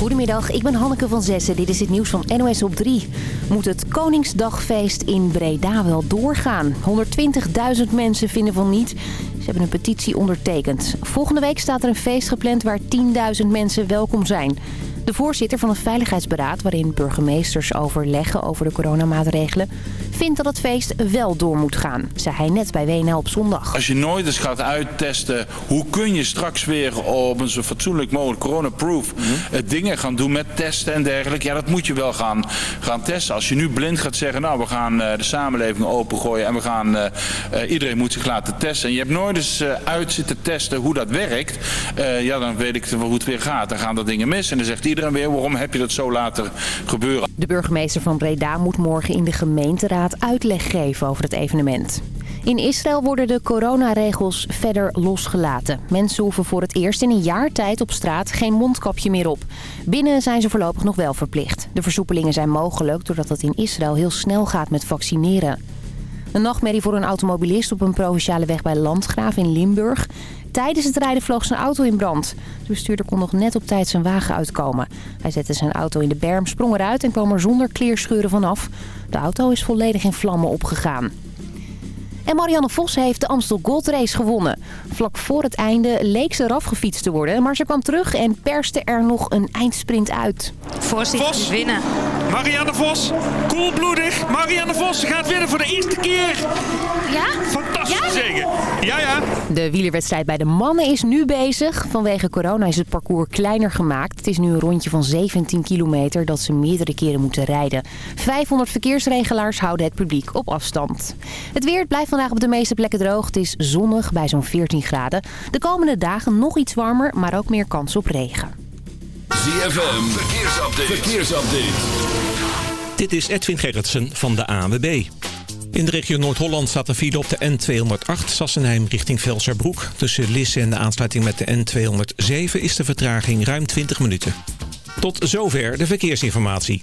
Goedemiddag, ik ben Hanneke van Zessen. Dit is het nieuws van NOS op 3. Moet het Koningsdagfeest in Breda wel doorgaan? 120.000 mensen vinden van niet. Ze hebben een petitie ondertekend. Volgende week staat er een feest gepland waar 10.000 mensen welkom zijn. De voorzitter van het Veiligheidsberaad, waarin burgemeesters overleggen over de coronamaatregelen, vindt dat het feest wel door moet gaan, zei hij net bij WNL op zondag. Als je nooit eens gaat uittesten, hoe kun je straks weer op een zo fatsoenlijk mogelijk coronaproof mm dingen gaan doen met testen en dergelijke. Ja, dat moet je wel gaan, gaan testen. Als je nu blind gaat zeggen, nou we gaan uh, de samenleving opengooien en we gaan, uh, uh, iedereen moet zich laten testen. En je hebt nooit eens uit zitten testen hoe dat werkt. ja, dan weet ik hoe het weer gaat. Dan gaan er dingen mis en dan zegt iedereen weer, waarom heb je dat zo laten gebeuren? De burgemeester van Breda moet morgen in de gemeenteraad uitleg geven over het evenement. In Israël worden de coronaregels verder losgelaten. Mensen hoeven voor het eerst in een jaar tijd op straat geen mondkapje meer op. Binnen zijn ze voorlopig nog wel verplicht. De versoepelingen zijn mogelijk doordat het in Israël heel snel gaat met vaccineren. Een nachtmerrie voor een automobilist op een provinciale weg bij Landgraaf in Limburg. Tijdens het rijden vloog zijn auto in brand. De bestuurder kon nog net op tijd zijn wagen uitkomen. Hij zette zijn auto in de berm, sprong eruit en kwam er zonder kleerscheuren vanaf. De auto is volledig in vlammen opgegaan. En Marianne Vos heeft de Amstel Gold Race gewonnen. Vlak voor het einde leek ze eraf gefietst te worden. Maar ze kwam terug en perste er nog een eindsprint uit. Vos, Vos. winnen. Marianne Vos, koelbloedig. Marianne Vos gaat winnen voor de eerste keer. Ja? Fantastisch ja? zeggen. Ja, ja. De wielerwedstrijd bij de mannen is nu bezig. Vanwege corona is het parcours kleiner gemaakt. Het is nu een rondje van 17 kilometer dat ze meerdere keren moeten rijden. 500 verkeersregelaars houden het publiek op afstand. Het weer blijft vandaag op de meeste plekken droog. Het is zonnig bij zo'n 14 graden. De komende dagen nog iets warmer, maar ook meer kans op regen. ZFM, verkeersupdate. verkeersupdate. Dit is Edwin Gerritsen van de ANWB. In de regio Noord-Holland staat een file op de N208 Sassenheim richting Velserbroek. Tussen Lisse en de aansluiting met de N207 is de vertraging ruim 20 minuten. Tot zover de verkeersinformatie.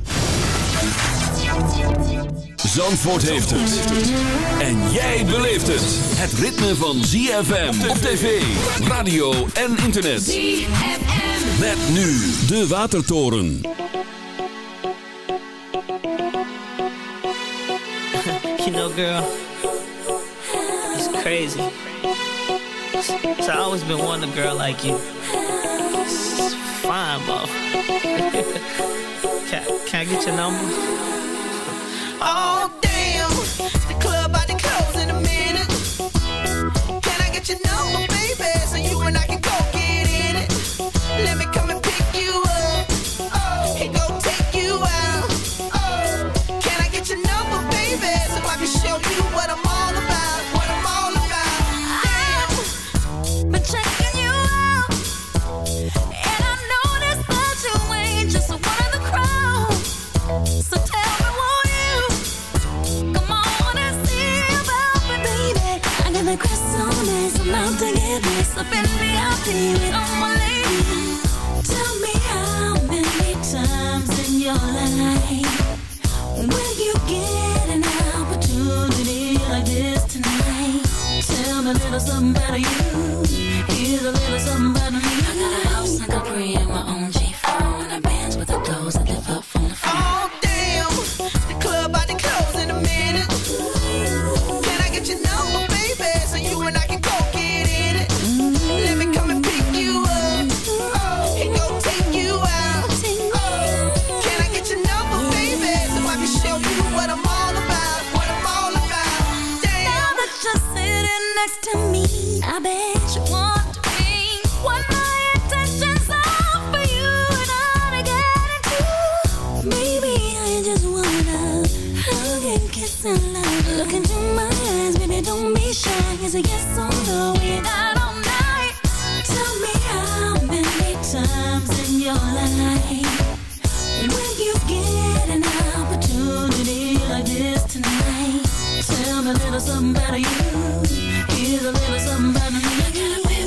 Zandvoort heeft het. En jij beleeft het. Het ritme van ZFM op tv, radio en internet. ZFM. Met nu de Watertoren. You know girl, it's crazy. So I always been wanting a girl like you. It's fine, buff. can, can I get your number? can i get you Know. Up in my. Tell me how many times in your life will you get an opportunity like this tonight? Tell me a little something about you. Here's a little something little something you. Here's a little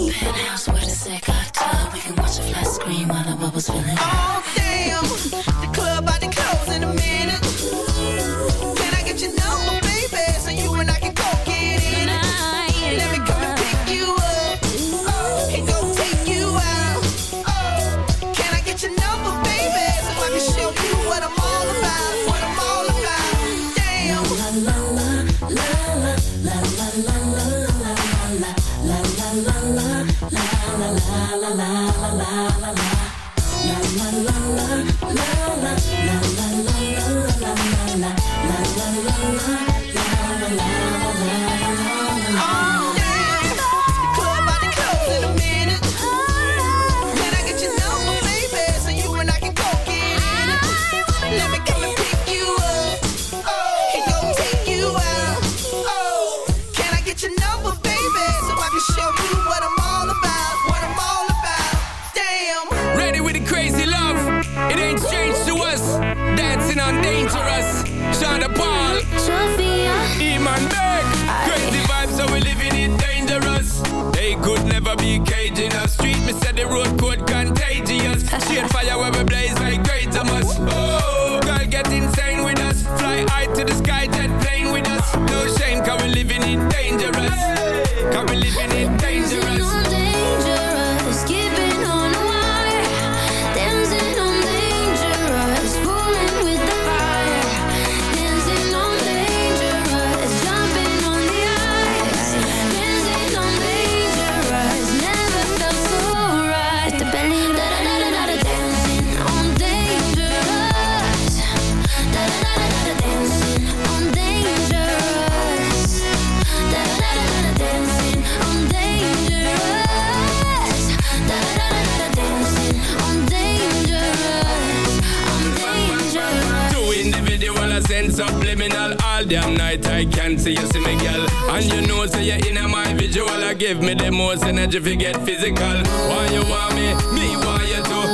a penthouse with a. We can watch a flat screen while the bubble's filling. Oh, damn. The club about to close in a minute. give me the most energy if you get physical. Why you want me? Me why you too.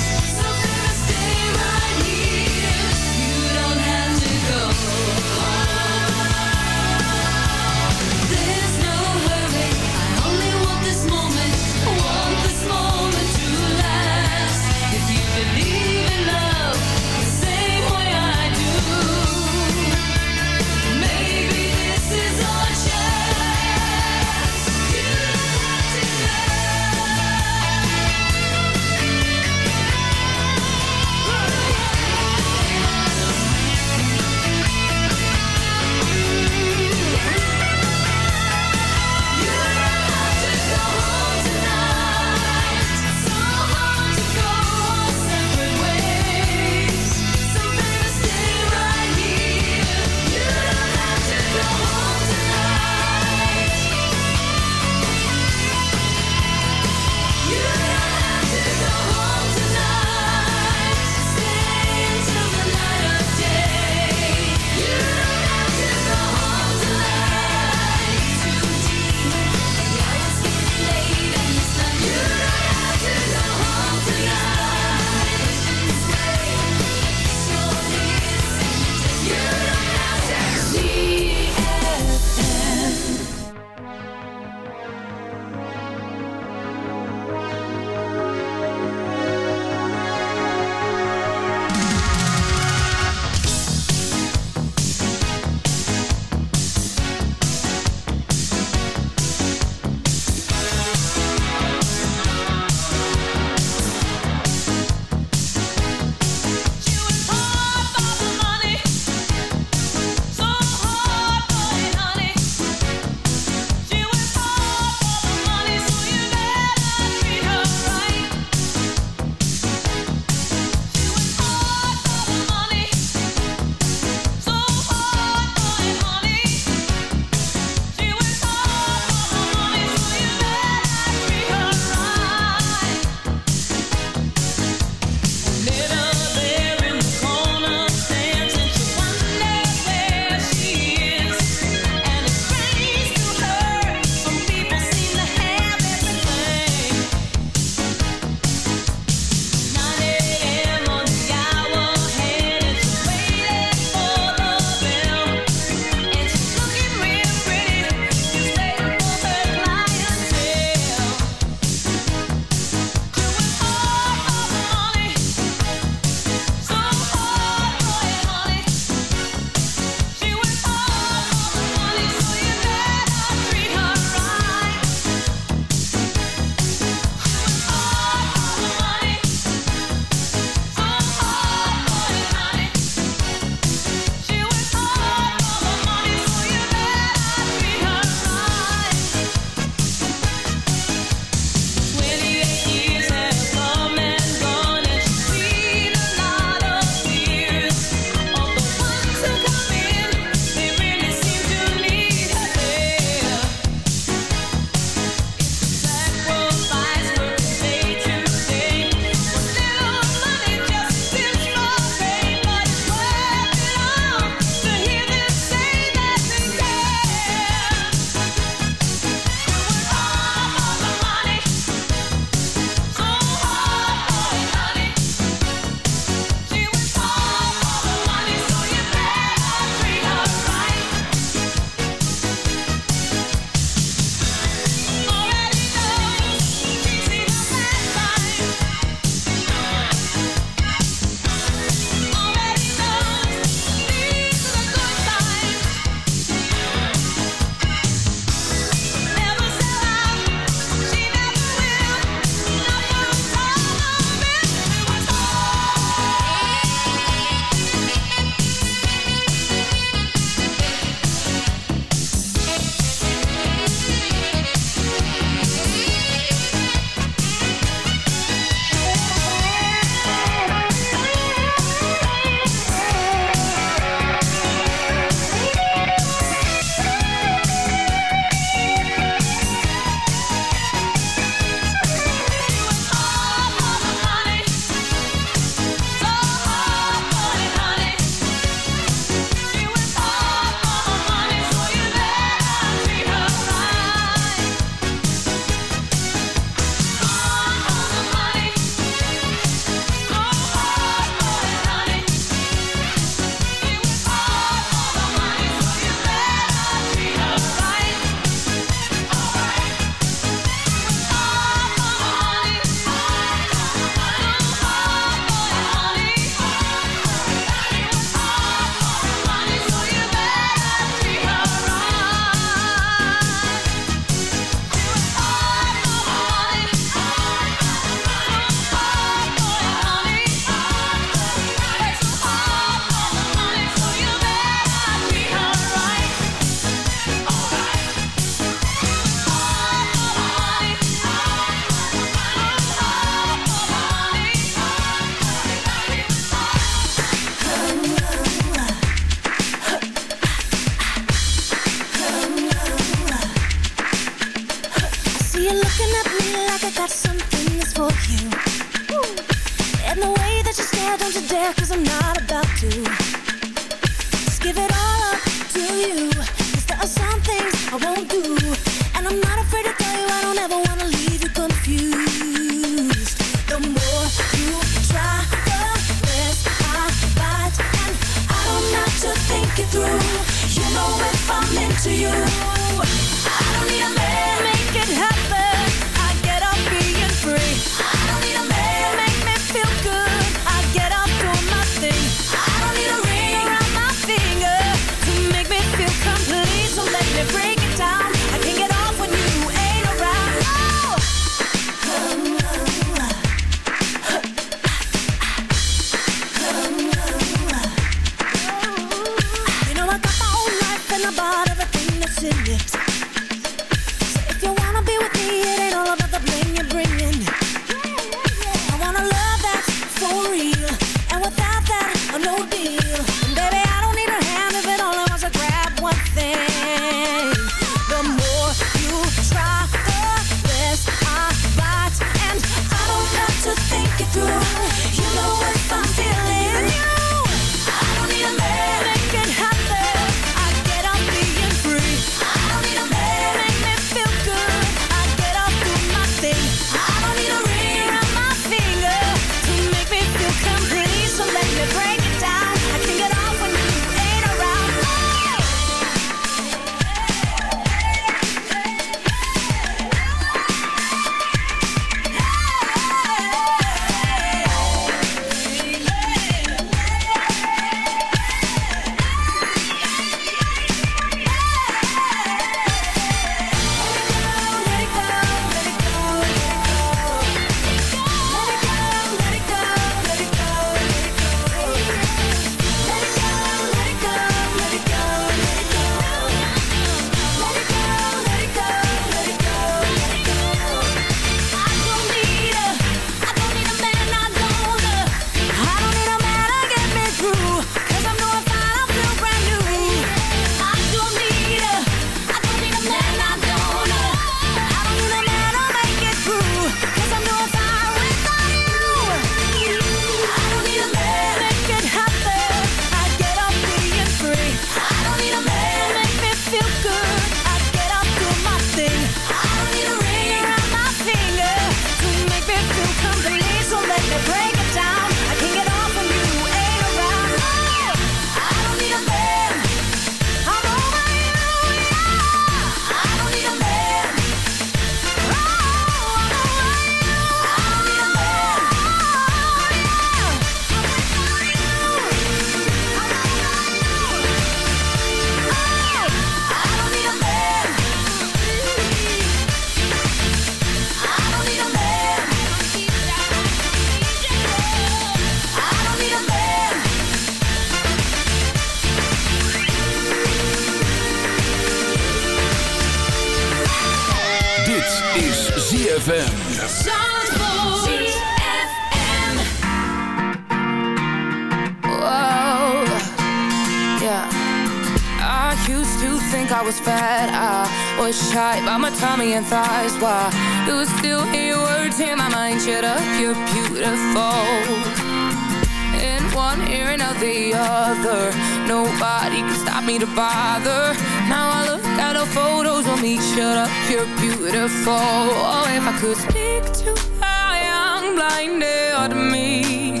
to bother. Now I look at her photos on me Shut up, you're beautiful. Oh, if I could speak to a young blinded me.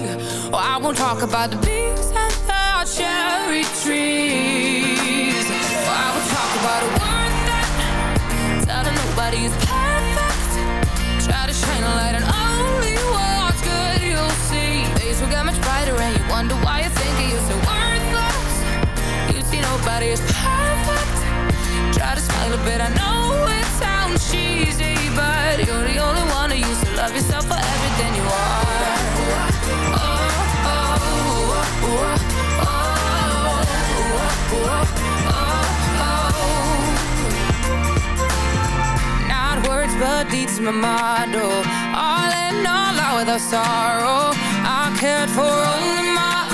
Oh, I won't talk about the bees and the cherry tree. Nobody is perfect. Try to smile a bit, I know it sounds cheesy But you're the only one who used to love yourself for everything you are. Oh, oh, oh, oh, oh, oh, oh, oh. Not words, but deeds, my oh, All in all, out with a sorrow. I cared for only my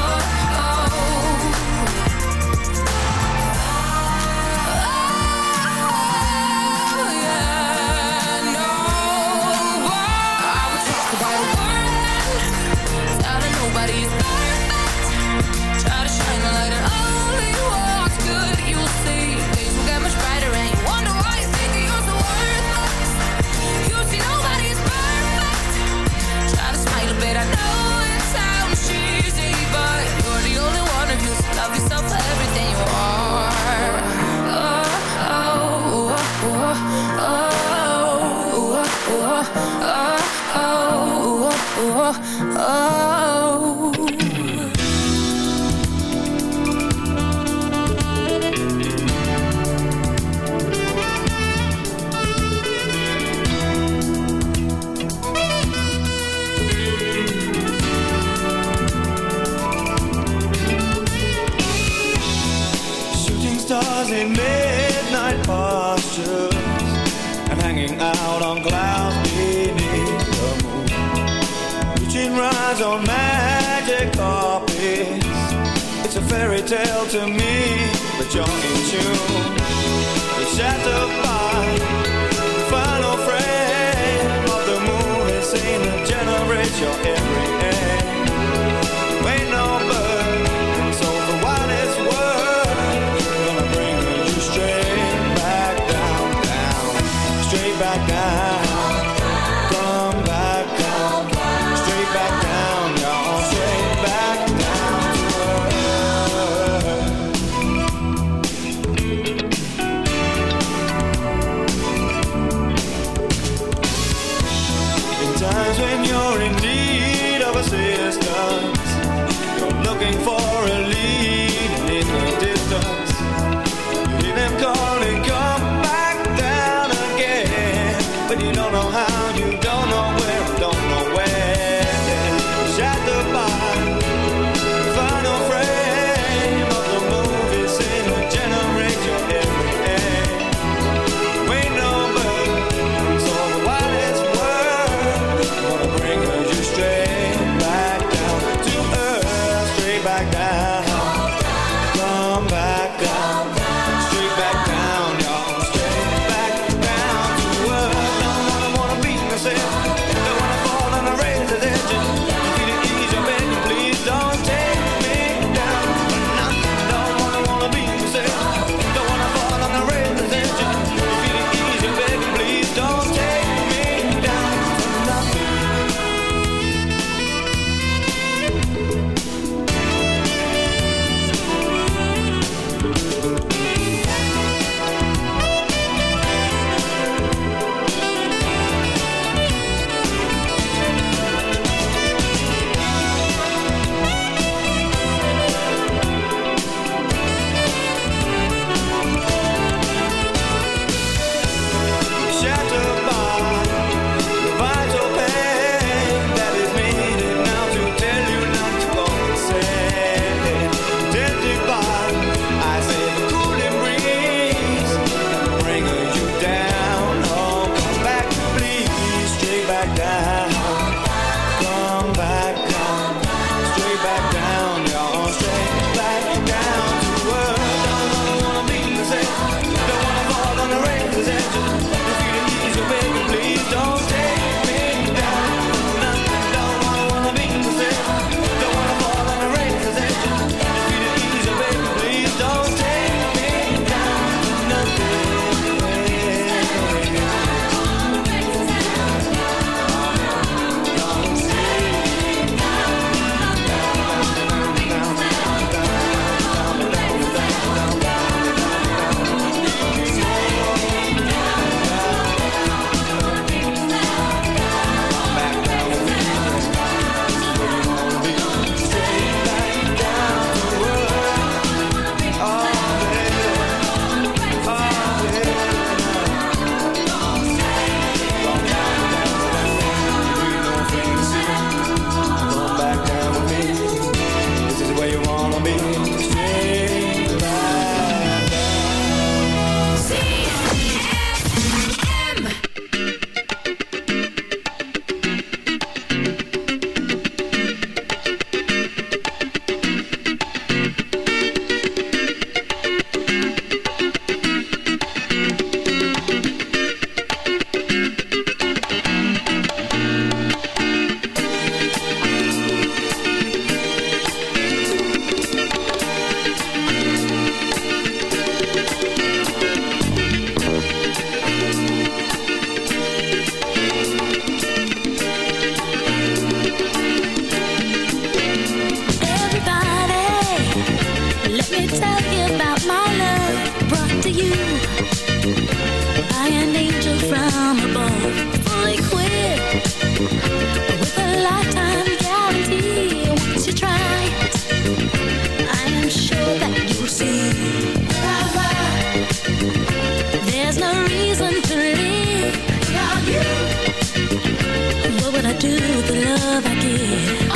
love I give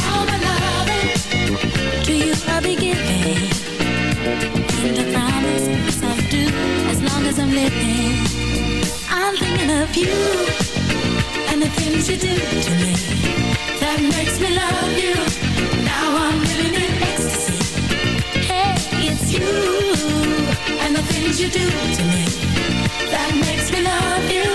to you. I'll be giving and the promises I do. As long as I'm living I'm thinking of you And the things you do to me That makes me love you Now I'm living in ecstasy Hey, it's you And the things you do to me That makes me love you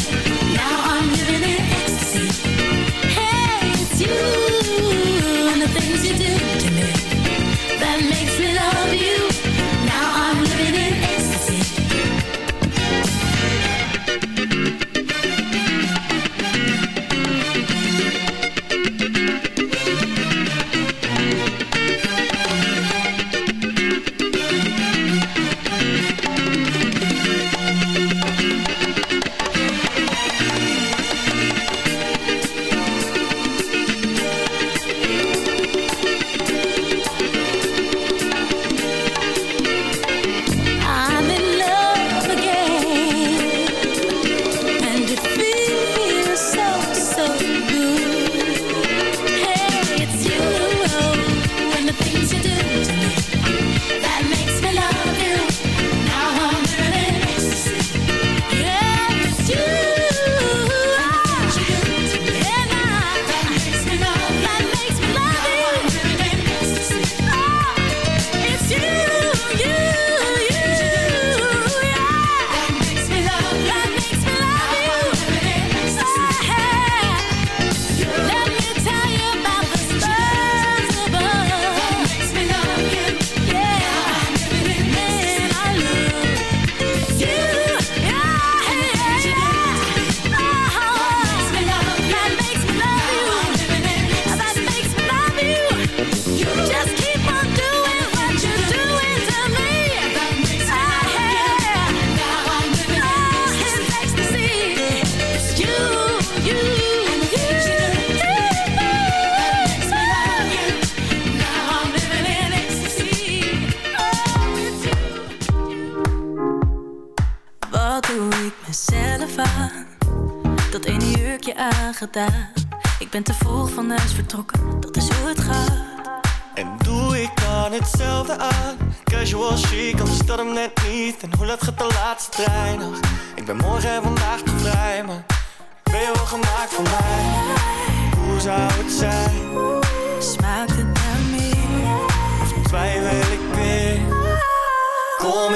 things you do to me that makes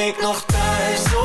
ik nog thuis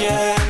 yeah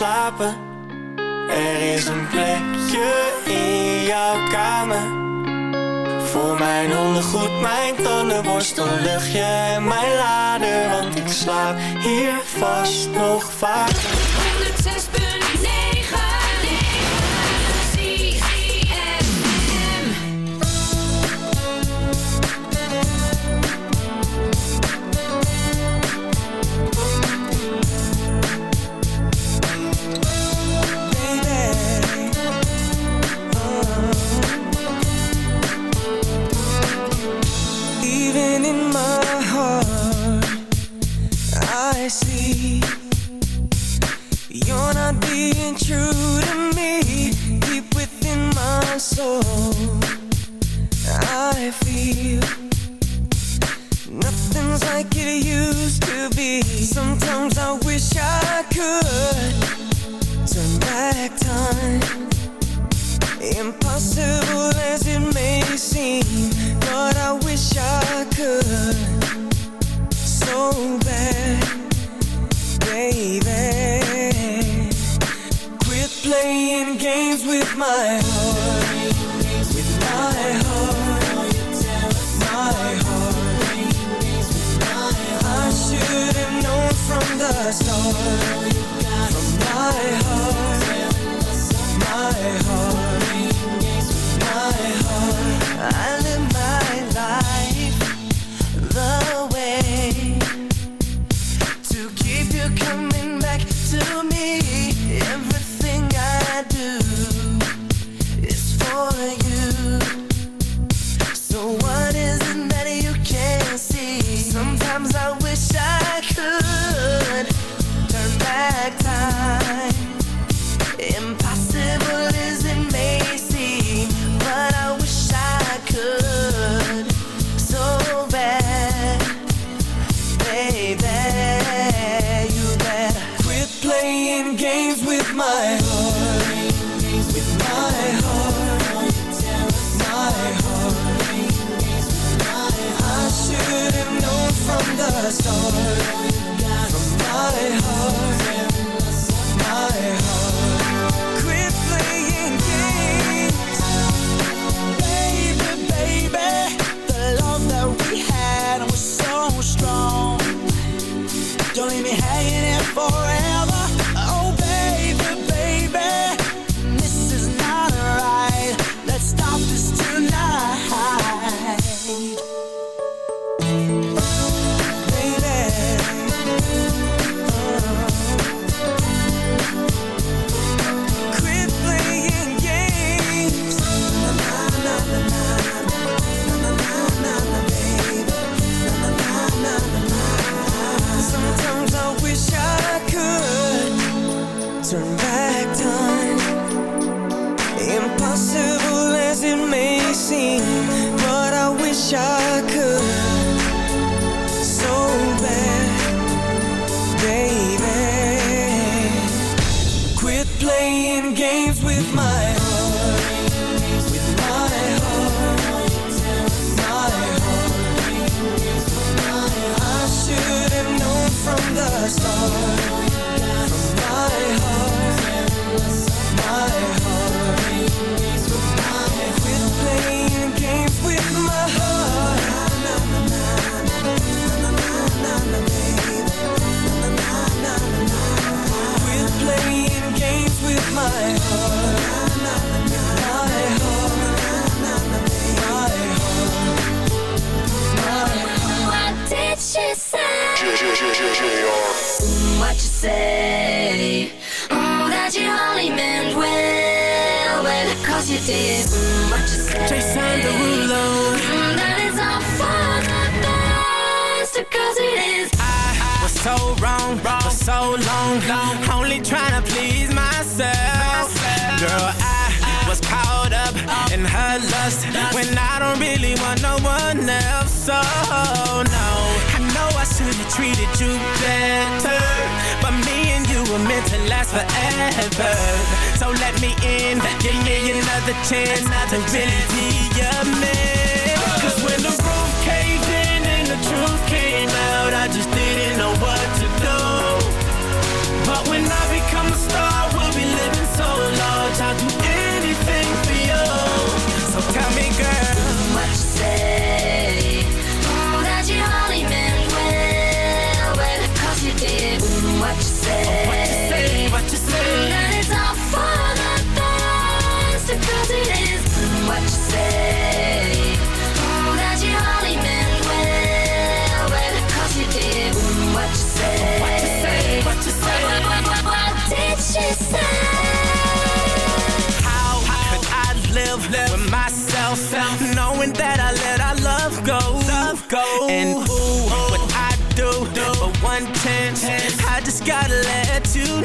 Er is een plekje in jouw kamer. Voor mijn ondergoed, mijn tandenborstel, luchtje en mijn lader. Want ik slaap hier vast nog vaak. back to me. Everything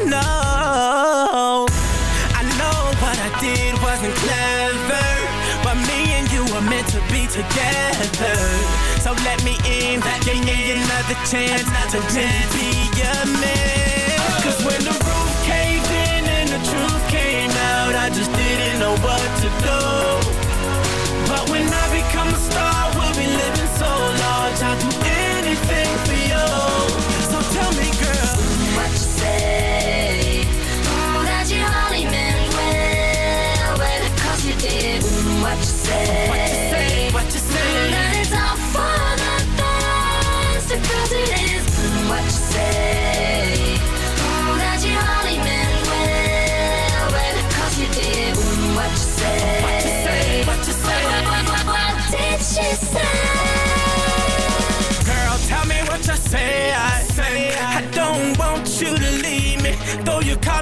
know. I know what I did wasn't clever, but me and you were meant to be together. So let me in, give me another chance to really be your man. Cause when the roof caved in and the truth came out, I just didn't know what to do. But when I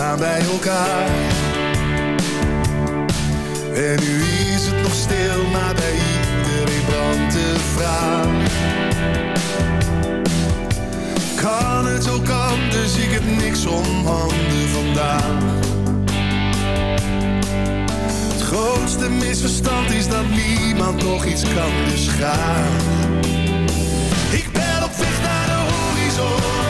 bij elkaar. En nu is het nog stil, maar bij iedereen brandt de vraag. Kan het ook anders, ik heb niks om handen vandaag. Het grootste misverstand is dat niemand nog iets kan, dus. Ik ben op weg naar de horizon.